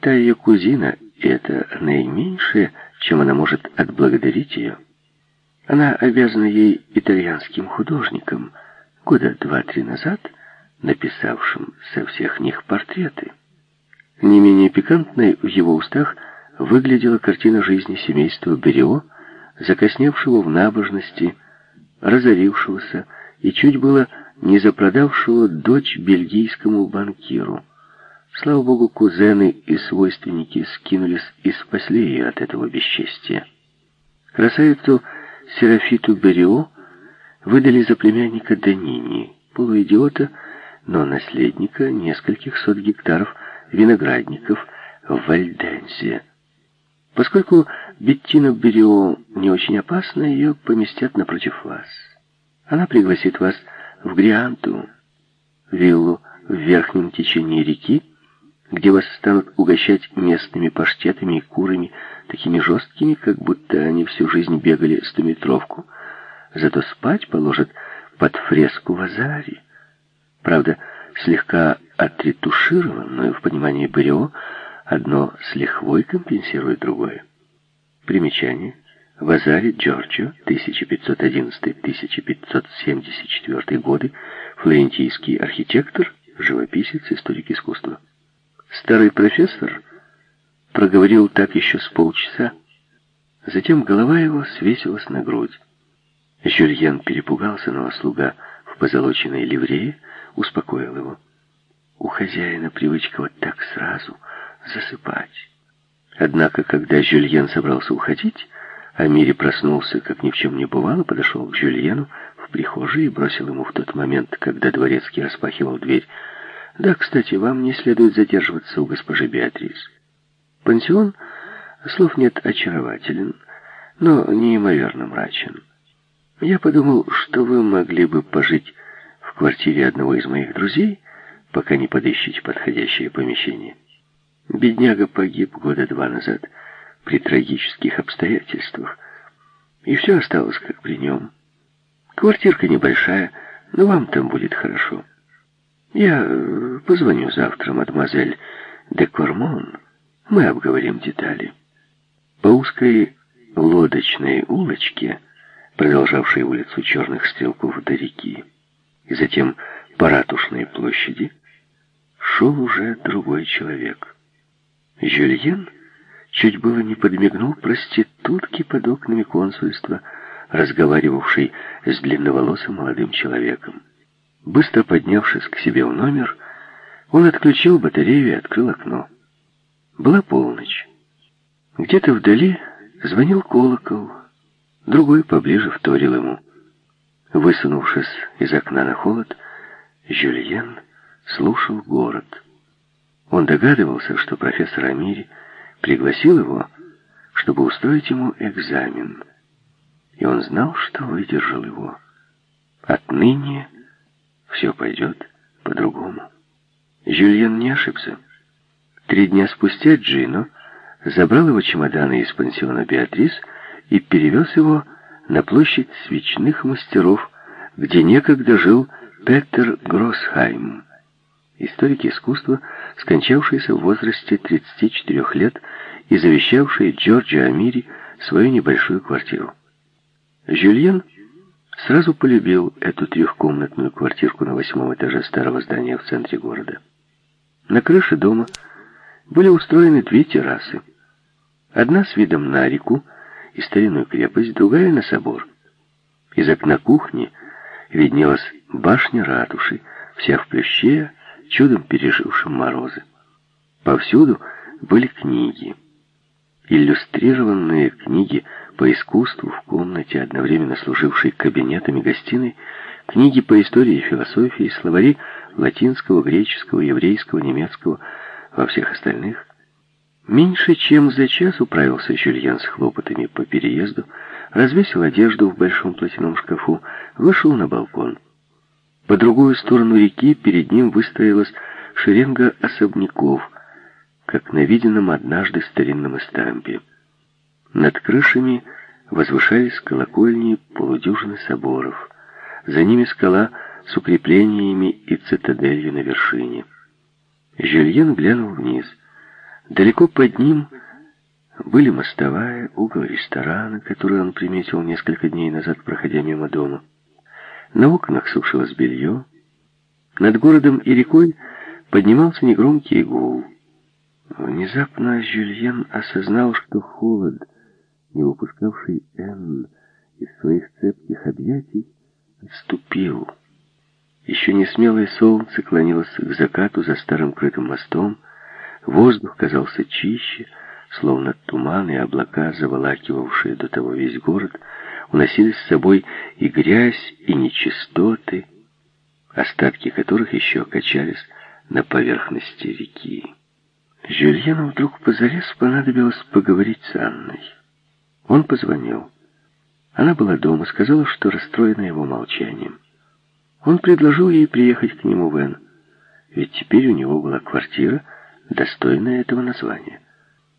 Та ее кузина, и это наименьшее, чем она может отблагодарить ее. Она обязана ей итальянским художникам, года два-три назад написавшим со всех них портреты. Не менее пикантной в его устах выглядела картина жизни семейства Берио, закосневшего в набожности, разорившегося и чуть было не запродавшего дочь бельгийскому банкиру. Слава богу, кузены и свойственники скинулись и спасли ее от этого бесчестия. Красавицу Серафиту Берио выдали за племянника Данини, полуидиота, но наследника нескольких сот гектаров виноградников в Вальдензе. Поскольку Беттина Берио не очень опасна, ее поместят напротив вас. Она пригласит вас в Грианту, виллу в верхнем течении реки, где вас станут угощать местными паштетами и курами, такими жесткими, как будто они всю жизнь бегали стометровку, зато спать положат под фреску в Азаре. Правда, слегка отретушированную в понимании Барио, одно с лихвой компенсирует другое. Примечание. В Азаре, Джорджио, 1511-1574 годы, флорентийский архитектор, живописец, историк искусства. Старый профессор проговорил так еще с полчаса. Затем голова его свесилась на грудь. Жюльен перепугался, но слуга в позолоченной ливрее успокоил его. У хозяина привычка вот так сразу засыпать. Однако, когда Жюльен собрался уходить, Амири проснулся, как ни в чем не бывало, подошел к Жюльену в прихожей и бросил ему в тот момент, когда дворецкий распахивал дверь, да, кстати, вам не следует задерживаться у госпожи Беатрис. Пансион, слов нет, очарователен, но неимоверно мрачен. Я подумал, что вы могли бы пожить в квартире одного из моих друзей, пока не подыщете подходящее помещение. Бедняга погиб года два назад при трагических обстоятельствах, и все осталось как при нем. Квартирка небольшая, но вам там будет хорошо. Я э, позвоню завтра, мадемуазель де Кормон. Мы обговорим детали. По узкой лодочной улочке, продолжавшей улицу черных стрелков до реки, и затем по ратушной площади, шел уже другой человек. Жюльен чуть было не подмигнул проститутке под окнами консульства, разговаривавшей с длинноволосым молодым человеком. Быстро поднявшись к себе в номер, он отключил батарею и открыл окно. Была полночь. Где-то вдали звонил колокол, другой поближе вторил ему. Высунувшись из окна на холод, Жюльен слушал город. Он догадывался, что профессор Амири пригласил его, чтобы устроить ему экзамен. И он знал, что выдержал его. Отныне все пойдет по-другому. Жюльен не ошибся. Три дня спустя Джино забрал его чемоданы из пансиона Беатрис и перевез его на площадь свечных мастеров, где некогда жил Петер Гроссхайм, историк искусства, скончавшийся в возрасте 34 лет и завещавший Джорджи Амири свою небольшую квартиру. Жюльен Сразу полюбил эту трехкомнатную квартирку на восьмом этаже старого здания в центре города. На крыше дома были устроены две террасы. Одна с видом на реку и старинную крепость, другая на собор. Из окна кухни виднелась башня ратуши, вся в плюще, чудом пережившим морозы. Повсюду были книги. Иллюстрированные книги по искусству в комнате, одновременно служившей кабинетами гостиной, книги по истории и философии, словари латинского, греческого, еврейского, немецкого, во всех остальных. Меньше чем за час управился Жюльен с хлопотами по переезду, развесил одежду в большом платяном шкафу, вышел на балкон. По другую сторону реки перед ним выстроилась шеренга особняков, как на виденном однажды старинном эстампе. Над крышами возвышались колокольни полудюжины соборов. За ними скала с укреплениями и цитаделью на вершине. Жюльен глянул вниз. Далеко под ним были мостовая, угол ресторана, который он приметил несколько дней назад, проходя мимо дома. На окнах сушилось белье. Над городом и рекой поднимался негромкий гул. Внезапно Жюльен осознал, что холод, не выпускавший Энн из своих цепких объятий, отступил. Еще не смелое солнце клонилось к закату за старым крытым мостом, воздух казался чище, словно туман и облака, заволакивавшие до того весь город, уносили с собой и грязь, и нечистоты, остатки которых еще качались на поверхности реки. Жюльену вдруг позарез понадобилось поговорить с Анной. Он позвонил. Она была дома, сказала, что расстроена его молчанием. Он предложил ей приехать к нему в Эн, ведь теперь у него была квартира, достойная этого названия.